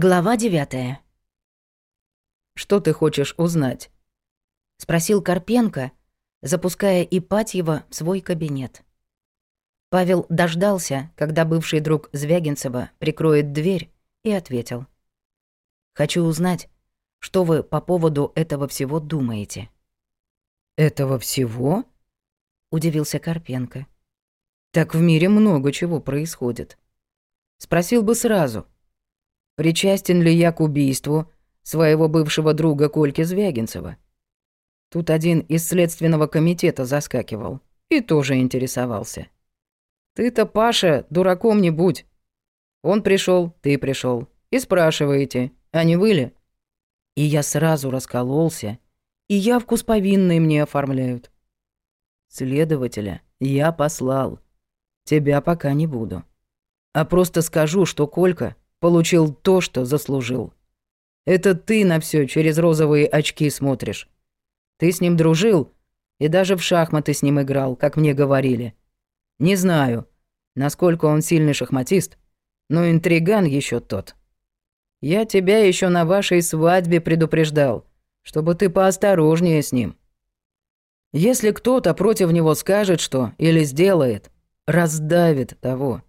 Глава 9. «Что ты хочешь узнать?» — спросил Карпенко, запуская Ипатьева в свой кабинет. Павел дождался, когда бывший друг Звягинцева прикроет дверь, и ответил. «Хочу узнать, что вы по поводу этого всего думаете». «Этого всего?» — удивился Карпенко. «Так в мире много чего происходит. Спросил бы сразу». Причастен ли я к убийству своего бывшего друга Кольки Звягинцева? Тут один из следственного комитета заскакивал и тоже интересовался. Ты-то, Паша, дураком не будь. Он пришел, ты пришел. И спрашиваете, а не вы ли? И я сразу раскололся, и явку с повинной мне оформляют. Следователя я послал. Тебя пока не буду. А просто скажу, что Колька получил то, что заслужил. Это ты на все через розовые очки смотришь. Ты с ним дружил и даже в шахматы с ним играл, как мне говорили. Не знаю, насколько он сильный шахматист, но интриган еще тот. Я тебя еще на вашей свадьбе предупреждал, чтобы ты поосторожнее с ним. Если кто-то против него скажет что или сделает, раздавит того.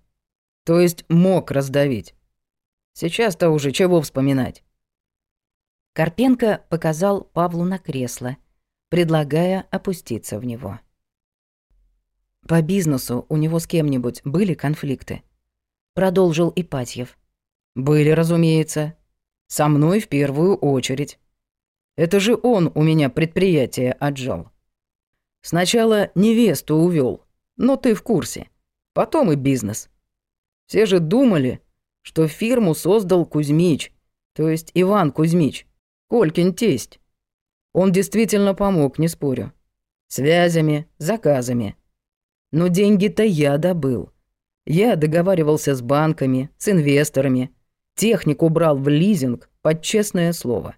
То есть мог раздавить. Сейчас-то уже чего вспоминать?» Карпенко показал Павлу на кресло, предлагая опуститься в него. «По бизнесу у него с кем-нибудь были конфликты?» Продолжил Ипатьев. «Были, разумеется. Со мной в первую очередь. Это же он у меня предприятие отжал. Сначала невесту увел, но ты в курсе. Потом и бизнес. Все же думали, что фирму создал Кузьмич, то есть Иван Кузьмич, Колькин тесть. Он действительно помог, не спорю. Связями, заказами. Но деньги-то я добыл. Я договаривался с банками, с инвесторами. Технику брал в лизинг под честное слово.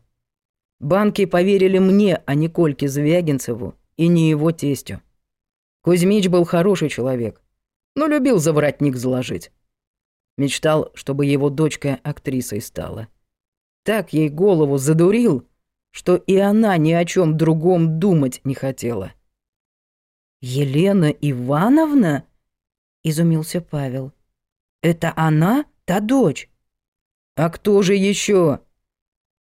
Банки поверили мне, а не Кольке Звягинцеву и не его тестю. Кузьмич был хороший человек, но любил заворотник заложить. Мечтал, чтобы его дочка актрисой стала. Так ей голову задурил, что и она ни о чем другом думать не хотела. «Елена Ивановна?» – изумился Павел. «Это она, та дочь?» «А кто же еще?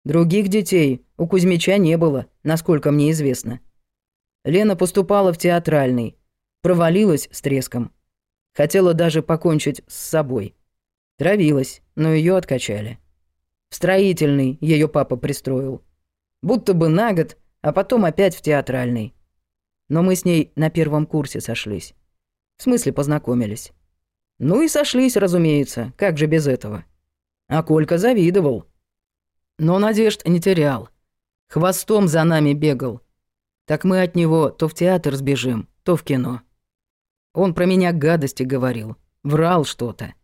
Других детей у Кузьмича не было, насколько мне известно. Лена поступала в театральный, провалилась с треском. Хотела даже покончить с собой. Травилась, но ее откачали. В строительный ее папа пристроил. Будто бы на год, а потом опять в театральный. Но мы с ней на первом курсе сошлись. В смысле познакомились. Ну и сошлись, разумеется, как же без этого. А Колька завидовал. Но надежд не терял. Хвостом за нами бегал. Так мы от него то в театр сбежим, то в кино. Он про меня гадости говорил, врал что-то.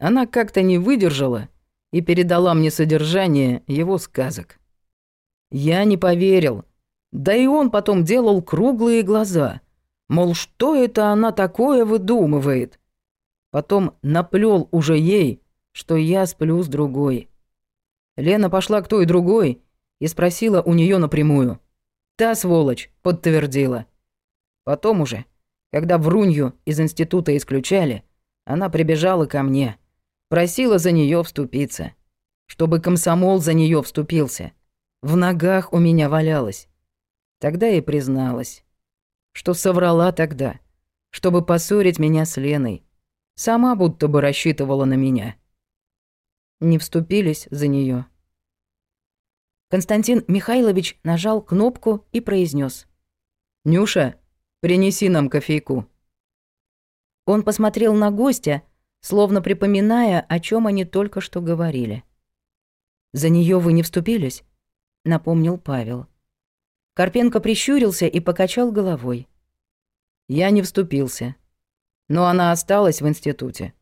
Она как-то не выдержала и передала мне содержание его сказок. Я не поверил. Да и он потом делал круглые глаза. Мол, что это она такое выдумывает? Потом наплел уже ей, что я сплю с другой. Лена пошла к той другой и спросила у нее напрямую. Та сволочь подтвердила. Потом уже, когда Врунью из института исключали, она прибежала ко мне. Просила за нее вступиться. Чтобы комсомол за нее вступился. В ногах у меня валялась. Тогда и призналась. Что соврала тогда. Чтобы поссорить меня с Леной. Сама будто бы рассчитывала на меня. Не вступились за нее. Константин Михайлович нажал кнопку и произнес: «Нюша, принеси нам кофейку». Он посмотрел на гостя, словно припоминая, о чем они только что говорили. «За нее вы не вступились?» — напомнил Павел. Карпенко прищурился и покачал головой. «Я не вступился. Но она осталась в институте.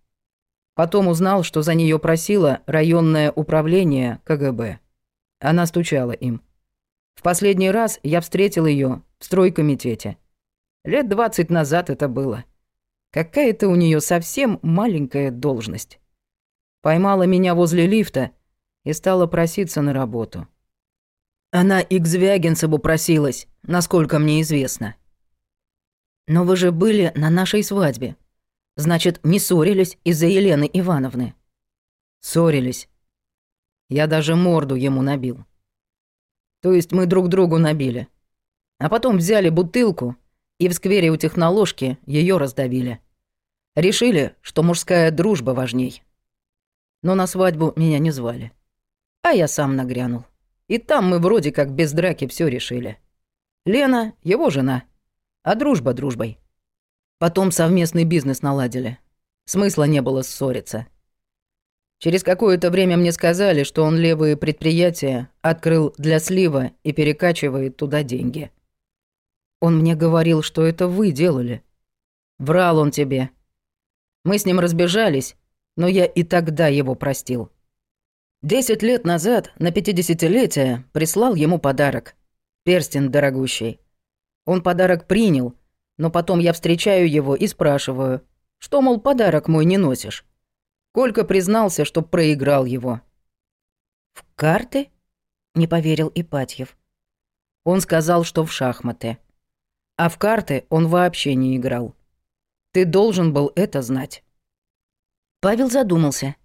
Потом узнал, что за нее просило районное управление КГБ. Она стучала им. В последний раз я встретил ее в стройкомитете. Лет двадцать назад это было». Какая-то у нее совсем маленькая должность. Поймала меня возле лифта и стала проситься на работу. Она и к Звягинцеву просилась, насколько мне известно. Но вы же были на нашей свадьбе. Значит, не ссорились из-за Елены Ивановны? Ссорились. Я даже морду ему набил. То есть мы друг другу набили. А потом взяли бутылку и в сквере у техноложки ее раздавили. Решили, что мужская дружба важней. Но на свадьбу меня не звали. А я сам нагрянул. И там мы вроде как без драки все решили. Лена — его жена, а дружба дружбой. Потом совместный бизнес наладили. Смысла не было ссориться. Через какое-то время мне сказали, что он левые предприятия открыл для слива и перекачивает туда деньги. Он мне говорил, что это вы делали. Врал он тебе. Мы с ним разбежались, но я и тогда его простил. Десять лет назад, на пятидесятилетие, прислал ему подарок. Перстень дорогущий. Он подарок принял, но потом я встречаю его и спрашиваю, что, мол, подарок мой не носишь. Колька признался, что проиграл его. «В карты?» — не поверил Ипатьев. Он сказал, что в шахматы а в карты он вообще не играл. Ты должен был это знать». Павел задумался.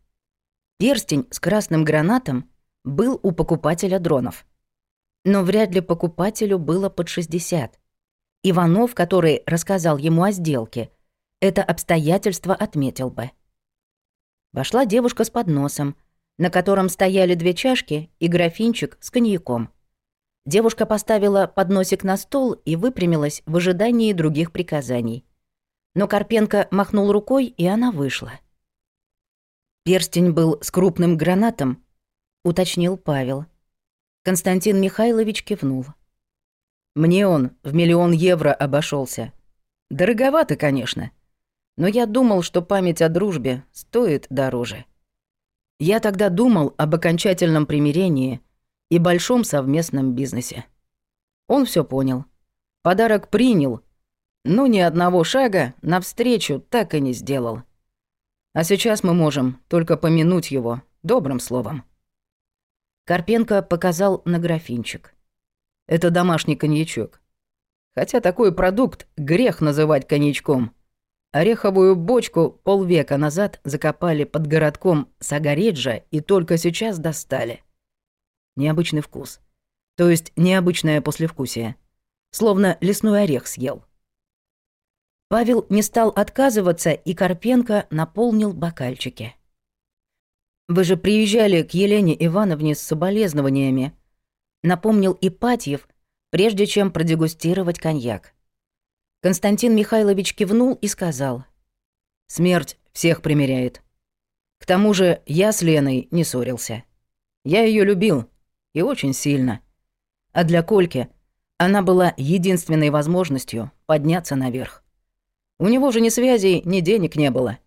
Перстень с красным гранатом был у покупателя дронов. Но вряд ли покупателю было под 60. Иванов, который рассказал ему о сделке, это обстоятельство отметил бы. Вошла девушка с подносом, на котором стояли две чашки и графинчик с коньяком. Девушка поставила подносик на стол и выпрямилась в ожидании других приказаний. Но Карпенко махнул рукой, и она вышла. «Перстень был с крупным гранатом», — уточнил Павел. Константин Михайлович кивнул. «Мне он в миллион евро обошелся. Дороговато, конечно, но я думал, что память о дружбе стоит дороже. Я тогда думал об окончательном примирении — и большом совместном бизнесе. Он все понял. Подарок принял, но ни одного шага навстречу так и не сделал. А сейчас мы можем только помянуть его добрым словом. Карпенко показал на графинчик. Это домашний коньячок. Хотя такой продукт грех называть коньячком. Ореховую бочку полвека назад закопали под городком Сагареджа и только сейчас достали – необычный вкус. То есть необычное послевкусие. Словно лесной орех съел. Павел не стал отказываться, и Карпенко наполнил бокальчики. «Вы же приезжали к Елене Ивановне с соболезнованиями», напомнил Ипатьев, прежде чем продегустировать коньяк. Константин Михайлович кивнул и сказал. «Смерть всех примиряет. К тому же я с Леной не ссорился. Я ее любил, и очень сильно. А для Кольки она была единственной возможностью подняться наверх. У него же ни связей, ни денег не было.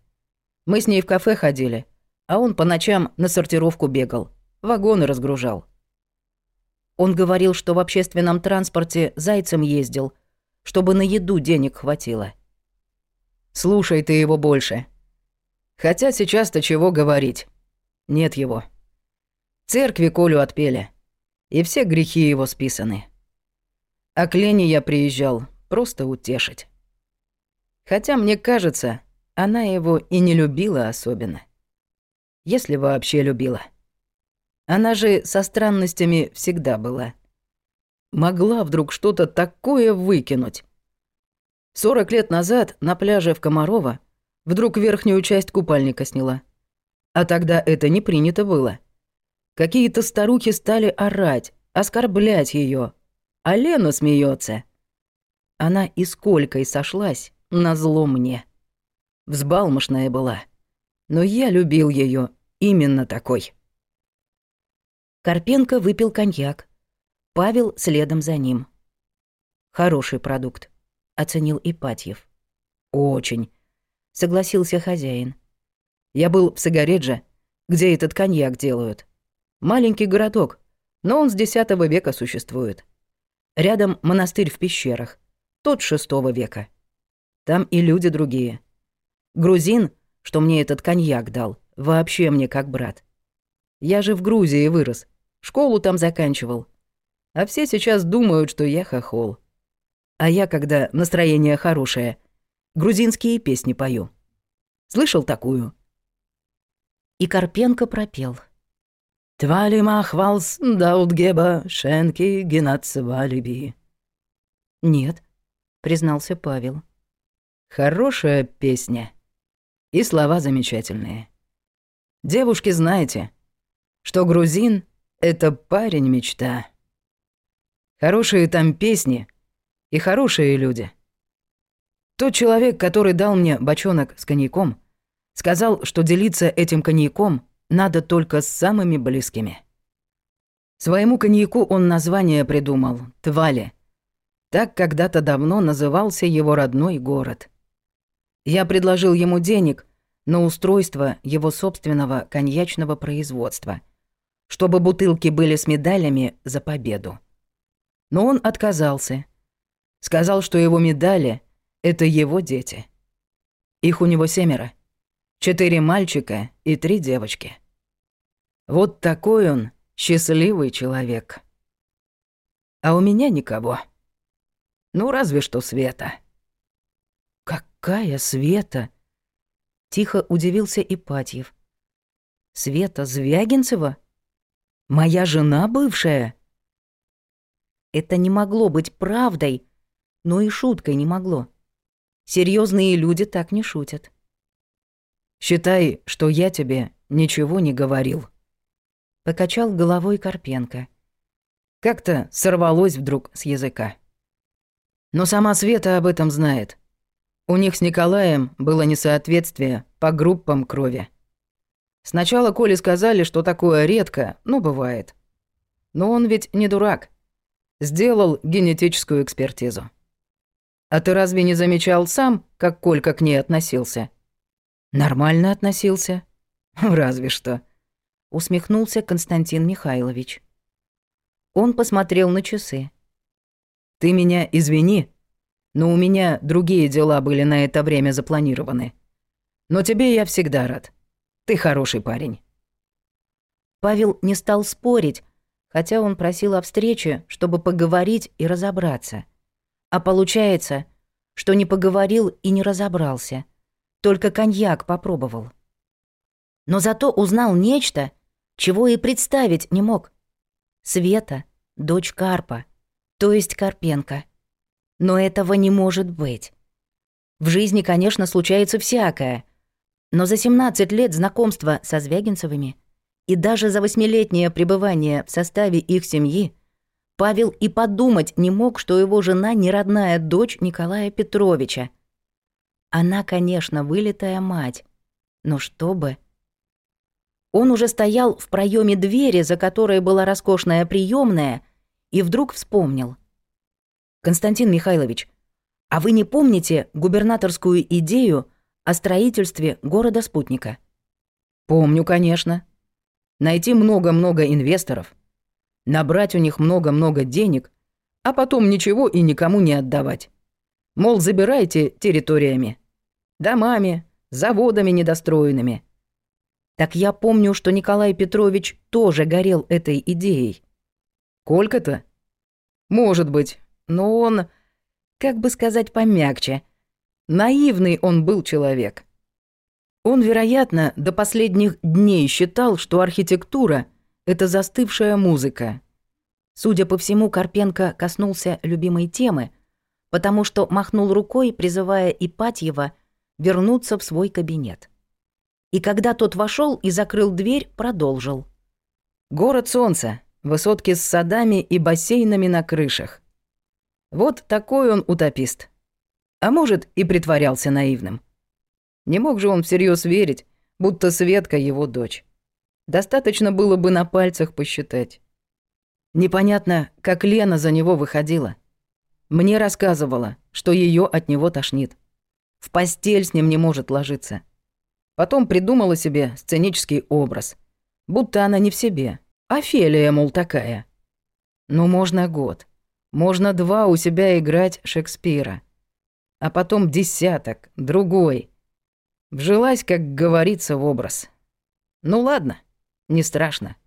Мы с ней в кафе ходили, а он по ночам на сортировку бегал, вагоны разгружал. Он говорил, что в общественном транспорте зайцем ездил, чтобы на еду денег хватило. Слушай ты его больше. Хотя сейчас-то чего говорить. Нет его. Церкви Колю отпели. И все грехи его списаны. А к Лене я приезжал просто утешить. Хотя, мне кажется, она его и не любила особенно. Если вообще любила. Она же со странностями всегда была. Могла вдруг что-то такое выкинуть. Сорок лет назад на пляже в Комарова вдруг верхнюю часть купальника сняла. А тогда это не принято было. Какие-то старухи стали орать, оскорблять ее. А Лена смеется. Она и сколько и сошлась на зло мне. Взбалмошная была. Но я любил ее именно такой. Карпенко выпил коньяк. Павел следом за ним. Хороший продукт, оценил Ипатьев. Очень, согласился хозяин. Я был в Сагаредже, где этот коньяк делают. Маленький городок, но он с X века существует. Рядом монастырь в пещерах, тот VI века. Там и люди другие. Грузин, что мне этот коньяк дал, вообще мне как брат. Я же в Грузии вырос, школу там заканчивал. А все сейчас думают, что я хохол. А я, когда настроение хорошее, грузинские песни пою. Слышал такую? И Карпенко пропел — Твали махвалс хвалс даутгеба шенки генацвалиби. Нет, признался Павел. Хорошая песня. И слова замечательные. Девушки, знаете, что грузин — это парень мечта. Хорошие там песни и хорошие люди. Тот человек, который дал мне бочонок с коньяком, сказал, что делиться этим коньяком надо только с самыми близкими. Своему коньяку он название придумал – Твали. Так когда-то давно назывался его родной город. Я предложил ему денег на устройство его собственного коньячного производства, чтобы бутылки были с медалями за победу. Но он отказался. Сказал, что его медали – это его дети. Их у него семеро четыре мальчика и три девочки. Вот такой он счастливый человек. А у меня никого. Ну, разве что Света. Какая Света? Тихо удивился Ипатьев. Света Звягинцева? Моя жена бывшая? Это не могло быть правдой, но и шуткой не могло. Серьезные люди так не шутят. Считай, что я тебе ничего не говорил. Покачал головой Карпенко. Как-то сорвалось вдруг с языка. Но сама Света об этом знает. У них с Николаем было несоответствие по группам крови. Сначала Коле сказали, что такое редко, но бывает. Но он ведь не дурак. Сделал генетическую экспертизу. А ты разве не замечал сам, как Колька к ней относился? Нормально относился? Разве что. Усмехнулся Константин Михайлович. Он посмотрел на часы. Ты меня извини, но у меня другие дела были на это время запланированы. Но тебе я всегда рад. Ты хороший парень. Павел не стал спорить, хотя он просил о встрече, чтобы поговорить и разобраться. А получается, что не поговорил и не разобрался — только коньяк попробовал. Но зато узнал нечто, чего и представить не мог. Света — дочь Карпа, то есть Карпенко. Но этого не может быть. В жизни, конечно, случается всякое. Но за 17 лет знакомства со Звягинцевыми и даже за восьмилетнее пребывание в составе их семьи Павел и подумать не мог, что его жена не родная дочь Николая Петровича, она, конечно, вылитая мать. Но что бы... Он уже стоял в проеме двери, за которой была роскошная приемная, и вдруг вспомнил. «Константин Михайлович, а вы не помните губернаторскую идею о строительстве города-спутника?» «Помню, конечно. Найти много-много инвесторов, набрать у них много-много денег, а потом ничего и никому не отдавать. Мол, забирайте территориями домами, заводами недостроенными. Так я помню, что Николай Петрович тоже горел этой идеей. Колька-то? Может быть, но он, как бы сказать помягче, наивный он был человек. Он, вероятно, до последних дней считал, что архитектура — это застывшая музыка. Судя по всему, Карпенко коснулся любимой темы, потому что махнул рукой, призывая Ипатьева — вернуться в свой кабинет. И когда тот вошел и закрыл дверь, продолжил. «Город солнца, высотки с садами и бассейнами на крышах. Вот такой он утопист. А может, и притворялся наивным. Не мог же он всерьез верить, будто Светка его дочь. Достаточно было бы на пальцах посчитать. Непонятно, как Лена за него выходила. Мне рассказывала, что ее от него тошнит. В постель с ним не может ложиться. Потом придумала себе сценический образ. Будто она не в себе. Офелия, мол, такая. Но можно год. Можно два у себя играть Шекспира. А потом десяток, другой. Вжилась, как говорится, в образ. Ну ладно, не страшно.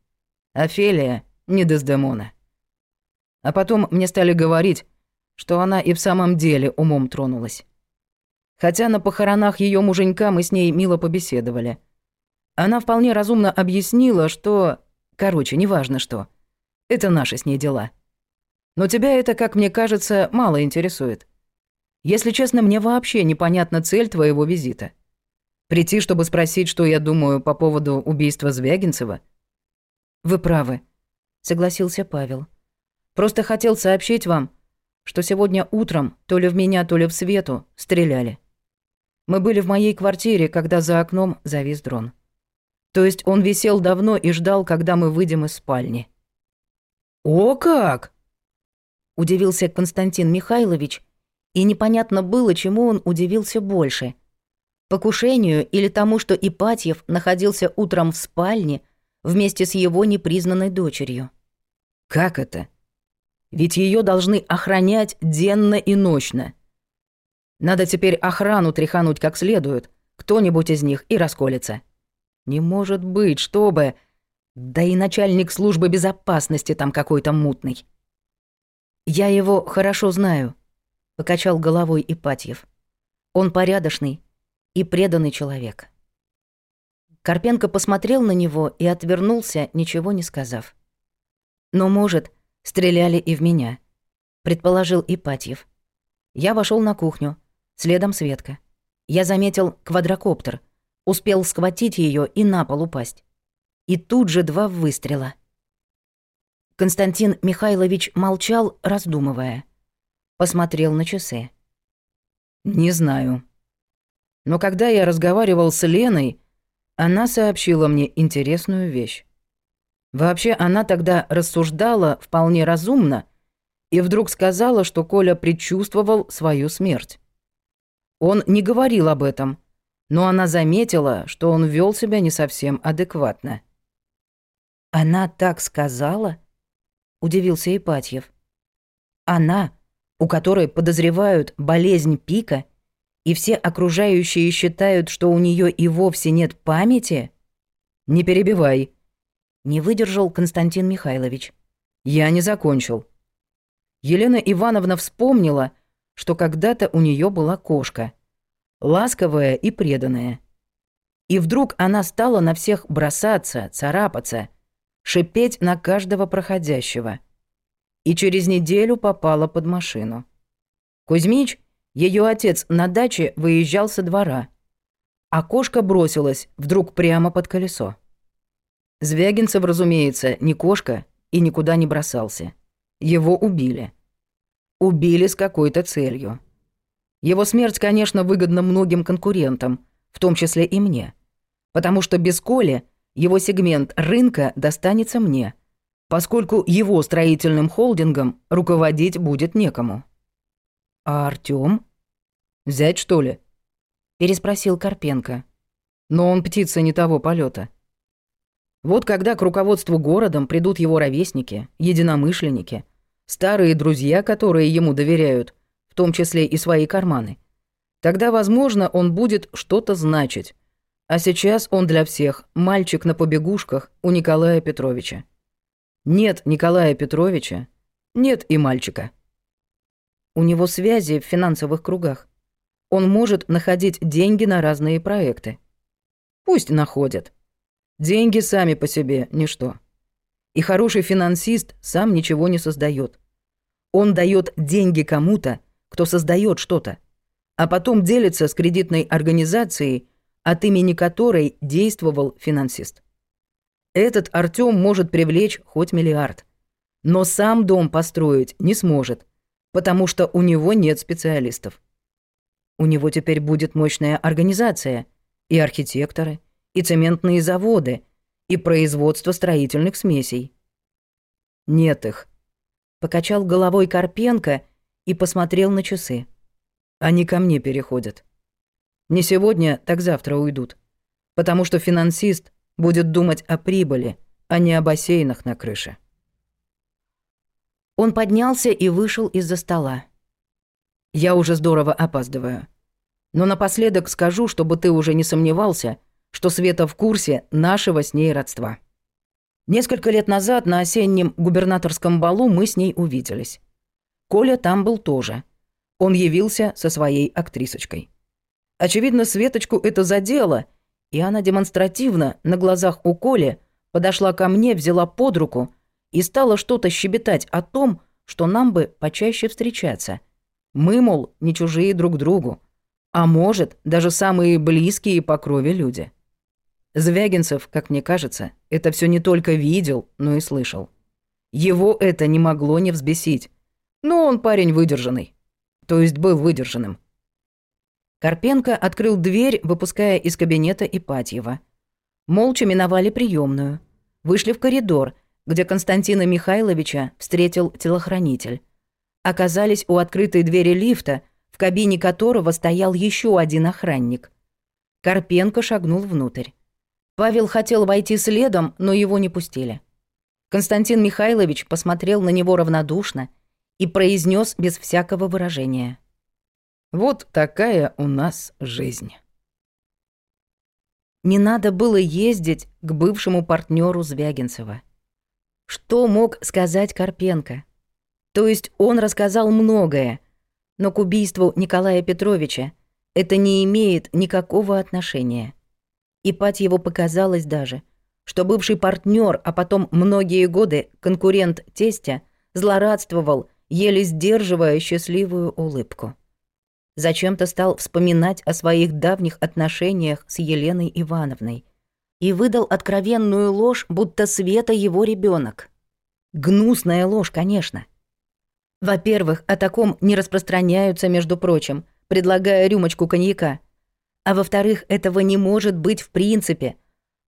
Офелия не Дездемона. А потом мне стали говорить, что она и в самом деле умом тронулась. Хотя на похоронах ее муженька мы с ней мило побеседовали. Она вполне разумно объяснила, что... Короче, неважно что. Это наши с ней дела. Но тебя это, как мне кажется, мало интересует. Если честно, мне вообще непонятна цель твоего визита. Прийти, чтобы спросить, что я думаю по поводу убийства Звягинцева? Вы правы, согласился Павел. Просто хотел сообщить вам, что сегодня утром то ли в меня, то ли в Свету стреляли. Мы были в моей квартире, когда за окном завис дрон. То есть он висел давно и ждал, когда мы выйдем из спальни. «О как!» – удивился Константин Михайлович, и непонятно было, чему он удивился больше – покушению или тому, что Ипатьев находился утром в спальне вместе с его непризнанной дочерью. «Как это? Ведь ее должны охранять денно и ночно. Надо теперь охрану тряхануть как следует, кто-нибудь из них и расколется. Не может быть, чтобы... Да и начальник службы безопасности там какой-то мутный. Я его хорошо знаю, покачал головой Ипатьев. Он порядочный и преданный человек. Карпенко посмотрел на него и отвернулся, ничего не сказав. Но, может, стреляли и в меня, предположил Ипатьев. Я вошел на кухню, Следом Светка. Я заметил квадрокоптер. Успел схватить ее и на пол упасть. И тут же два выстрела. Константин Михайлович молчал, раздумывая. Посмотрел на часы. «Не знаю. Но когда я разговаривал с Леной, она сообщила мне интересную вещь. Вообще она тогда рассуждала вполне разумно и вдруг сказала, что Коля предчувствовал свою смерть. Он не говорил об этом, но она заметила, что он вел себя не совсем адекватно. «Она так сказала?» – удивился Ипатьев. «Она, у которой подозревают болезнь пика, и все окружающие считают, что у нее и вовсе нет памяти?» «Не перебивай», – не выдержал Константин Михайлович. «Я не закончил». Елена Ивановна вспомнила – что когда-то у нее была кошка, ласковая и преданная. И вдруг она стала на всех бросаться, царапаться, шипеть на каждого проходящего. И через неделю попала под машину. Кузьмич, ее отец на даче, выезжал со двора. А кошка бросилась вдруг прямо под колесо. Звягинцев, разумеется, не кошка и никуда не бросался. Его убили убили с какой-то целью. Его смерть, конечно, выгодна многим конкурентам, в том числе и мне, потому что без Коли его сегмент рынка достанется мне, поскольку его строительным холдингом руководить будет некому. «А Артём? Взять, что ли?» – переспросил Карпенко. «Но он птица не того полета. Вот когда к руководству городом придут его ровесники, единомышленники – Старые друзья, которые ему доверяют, в том числе и свои карманы. Тогда, возможно, он будет что-то значить. А сейчас он для всех – мальчик на побегушках у Николая Петровича. Нет Николая Петровича, нет и мальчика. У него связи в финансовых кругах. Он может находить деньги на разные проекты. Пусть находят. Деньги сами по себе – ничто. И хороший финансист сам ничего не создает. Он дает деньги кому-то, кто создает что-то, а потом делится с кредитной организацией, от имени которой действовал финансист. Этот Артём может привлечь хоть миллиард, но сам дом построить не сможет, потому что у него нет специалистов. У него теперь будет мощная организация, и архитекторы, и цементные заводы, и производство строительных смесей. Нет их. Покачал головой Карпенко и посмотрел на часы. Они ко мне переходят. Не сегодня, так завтра уйдут. Потому что финансист будет думать о прибыли, а не о бассейнах на крыше. Он поднялся и вышел из-за стола. «Я уже здорово опаздываю. Но напоследок скажу, чтобы ты уже не сомневался, — что Света в курсе нашего с ней родства. Несколько лет назад на осеннем губернаторском балу мы с ней увиделись. Коля там был тоже. Он явился со своей актрисочкой. Очевидно, Светочку это задело, и она демонстративно на глазах у Коли подошла ко мне, взяла под руку и стала что-то щебетать о том, что нам бы почаще встречаться. Мы, мол, не чужие друг другу, а может, даже самые близкие по крови люди. Звягинцев, как мне кажется, это все не только видел, но и слышал. Его это не могло не взбесить. Но он парень выдержанный. То есть был выдержанным. Карпенко открыл дверь, выпуская из кабинета Ипатьева. Молча миновали приемную. Вышли в коридор, где Константина Михайловича встретил телохранитель. Оказались у открытой двери лифта, в кабине которого стоял еще один охранник. Карпенко шагнул внутрь. Павел хотел войти следом, но его не пустили. Константин Михайлович посмотрел на него равнодушно и произнес без всякого выражения. «Вот такая у нас жизнь». Не надо было ездить к бывшему партнеру Звягинцева. Что мог сказать Карпенко? То есть он рассказал многое, но к убийству Николая Петровича это не имеет никакого отношения. И пать его показалось даже, что бывший партнер, а потом многие годы конкурент тестя, злорадствовал, еле сдерживая счастливую улыбку. Зачем-то стал вспоминать о своих давних отношениях с Еленой Ивановной и выдал откровенную ложь, будто Света его ребенок. Гнусная ложь, конечно. Во-первых, о таком не распространяются, между прочим, предлагая рюмочку коньяка – а во-вторых, этого не может быть в принципе,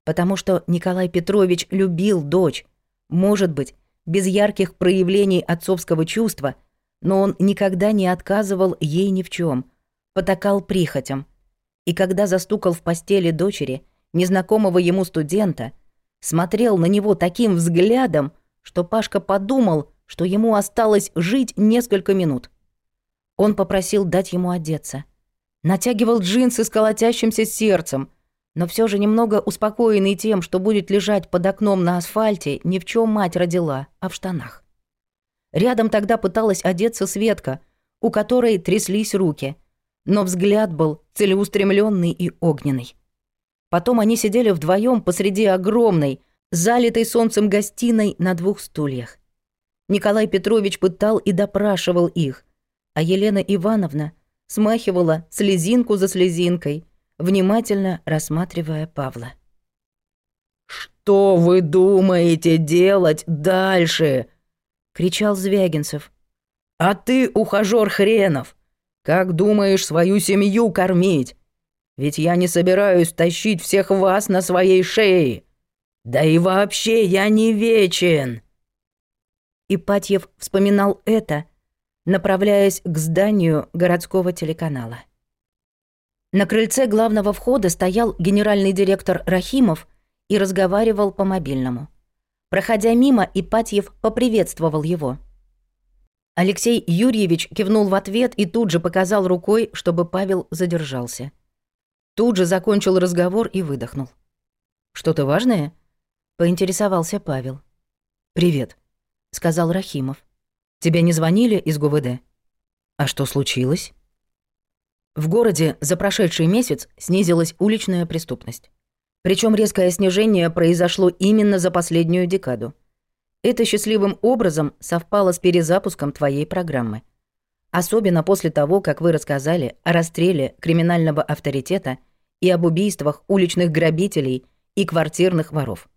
потому что Николай Петрович любил дочь. Может быть, без ярких проявлений отцовского чувства, но он никогда не отказывал ей ни в чем, потакал прихотям. И когда застукал в постели дочери незнакомого ему студента, смотрел на него таким взглядом, что Пашка подумал, что ему осталось жить несколько минут. Он попросил дать ему одеться – натягивал джинсы с колотящимся сердцем, но все же немного успокоенный тем, что будет лежать под окном на асфальте, ни в чем мать родила, а в штанах. Рядом тогда пыталась одеться Светка, у которой тряслись руки, но взгляд был целеустремленный и огненный. Потом они сидели вдвоем посреди огромной, залитой солнцем гостиной на двух стульях. Николай Петрович пытал и допрашивал их, а Елена Ивановна – смахивала слезинку за слезинкой, внимательно рассматривая Павла. «Что вы думаете делать дальше?» — кричал Звягинцев. «А ты, ухажёр хренов, как думаешь свою семью кормить? Ведь я не собираюсь тащить всех вас на своей шее. Да и вообще я не вечен!» Ипатьев вспоминал это — направляясь к зданию городского телеканала. На крыльце главного входа стоял генеральный директор Рахимов и разговаривал по мобильному. Проходя мимо, Ипатьев поприветствовал его. Алексей Юрьевич кивнул в ответ и тут же показал рукой, чтобы Павел задержался. Тут же закончил разговор и выдохнул. «Что-то важное?» — поинтересовался Павел. «Привет», — сказал Рахимов. Тебе не звонили из ГУВД? А что случилось? В городе за прошедший месяц снизилась уличная преступность. Причем резкое снижение произошло именно за последнюю декаду. Это счастливым образом совпало с перезапуском твоей программы. Особенно после того, как вы рассказали о расстреле криминального авторитета и об убийствах уличных грабителей и квартирных воров.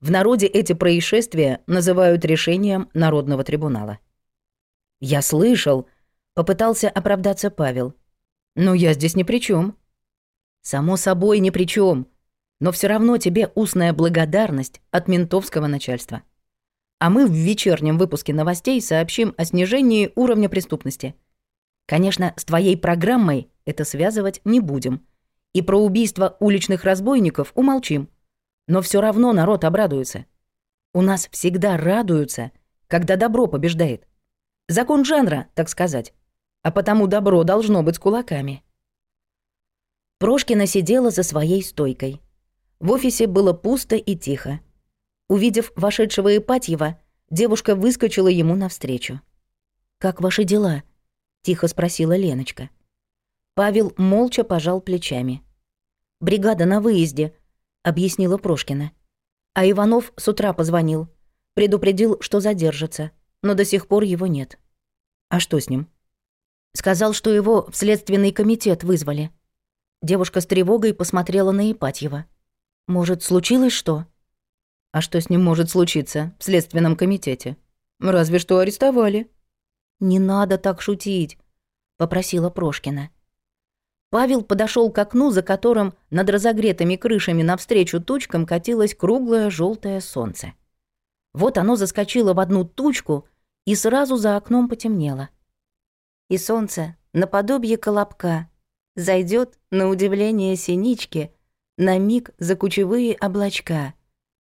В народе эти происшествия называют решением Народного трибунала. «Я слышал», — попытался оправдаться Павел. «Но я здесь ни при чем. «Само собой, ни при чем. Но все равно тебе устная благодарность от ментовского начальства. А мы в вечернем выпуске новостей сообщим о снижении уровня преступности. Конечно, с твоей программой это связывать не будем. И про убийство уличных разбойников умолчим. Но все равно народ обрадуется. У нас всегда радуются, когда добро побеждает. Закон жанра, так сказать. А потому добро должно быть кулаками. Прошкина сидела за своей стойкой. В офисе было пусто и тихо. Увидев вошедшего Ипатьева, девушка выскочила ему навстречу. «Как ваши дела?» — тихо спросила Леночка. Павел молча пожал плечами. «Бригада на выезде», — объяснила Прошкина. А Иванов с утра позвонил. Предупредил, что задержится но до сих пор его нет. А что с ним? Сказал, что его в следственный комитет вызвали. Девушка с тревогой посмотрела на Ипатьева. Может, случилось что? А что с ним может случиться в следственном комитете? Разве что арестовали. Не надо так шутить, попросила Прошкина. Павел подошел к окну, за которым над разогретыми крышами навстречу тучкам катилось круглое желтое солнце. Вот оно заскочило в одну тучку и сразу за окном потемнело. И солнце, наподобие колобка, зайдет на удивление синички на миг за кучевые облачка,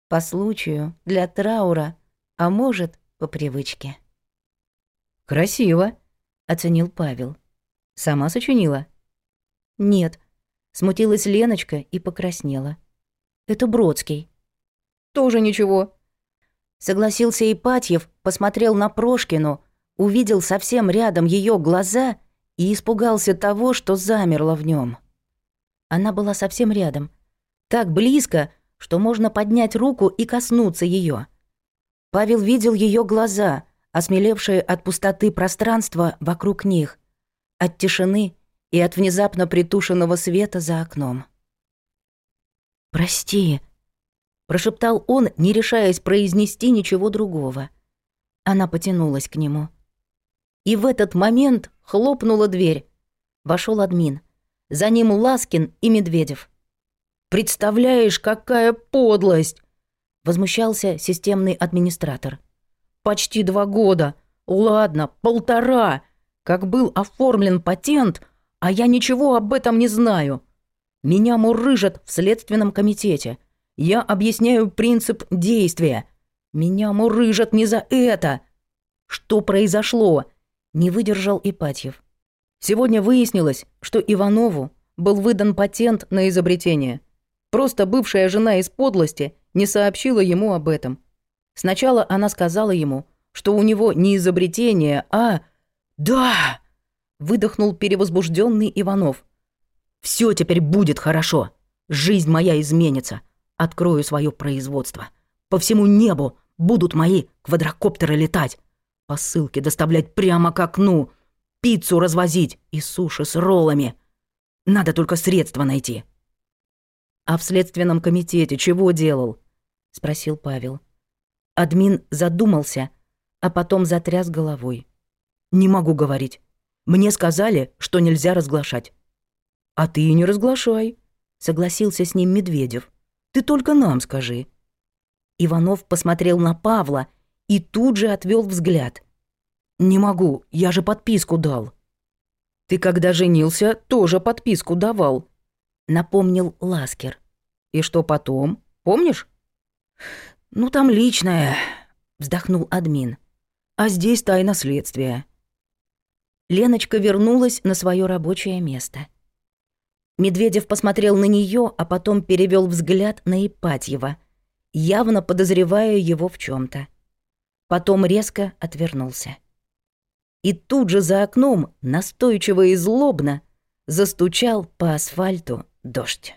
по случаю, для траура, а может, по привычке. «Красиво», — оценил Павел. «Сама сочинила?» «Нет», — смутилась Леночка и покраснела. «Это Бродский». «Тоже ничего», Согласился Ипатьев, посмотрел на Прошкину, увидел совсем рядом ее глаза и испугался того, что замерло в нем. Она была совсем рядом. Так близко, что можно поднять руку и коснуться ее. Павел видел ее глаза, осмелевшие от пустоты пространства вокруг них, от тишины и от внезапно притушенного света за окном. «Прости», прошептал он, не решаясь произнести ничего другого. Она потянулась к нему. И в этот момент хлопнула дверь. Вошел админ. За ним Ласкин и Медведев. «Представляешь, какая подлость!» Возмущался системный администратор. «Почти два года. Ладно, полтора. Как был оформлен патент, а я ничего об этом не знаю. Меня мурыжат в следственном комитете» Я объясняю принцип действия. Меня мурыжат не за это. Что произошло? Не выдержал Ипатьев. Сегодня выяснилось, что Иванову был выдан патент на изобретение. Просто бывшая жена из подлости не сообщила ему об этом. Сначала она сказала ему, что у него не изобретение, а... «Да!» – выдохнул перевозбужденный Иванов. «Все теперь будет хорошо. Жизнь моя изменится. Открою свое производство. По всему небу будут мои квадрокоптеры летать. Посылки доставлять прямо к окну. Пиццу развозить и суши с роллами. Надо только средства найти». «А в следственном комитете чего делал?» — спросил Павел. Админ задумался, а потом затряс головой. «Не могу говорить. Мне сказали, что нельзя разглашать». «А ты и не разглашай», — согласился с ним Медведев. Ты только нам скажи». Иванов посмотрел на Павла и тут же отвел взгляд. «Не могу, я же подписку дал». «Ты когда женился, тоже подписку давал», — напомнил Ласкер. «И что потом? Помнишь?» «Ну, там личное», — вздохнул админ. «А здесь тайна следствия». Леночка вернулась на свое рабочее место. Медведев посмотрел на нее, а потом перевел взгляд на Ипатьева, явно подозревая его в чем-то. Потом резко отвернулся. И тут же за окном, настойчиво и злобно, застучал по асфальту дождь.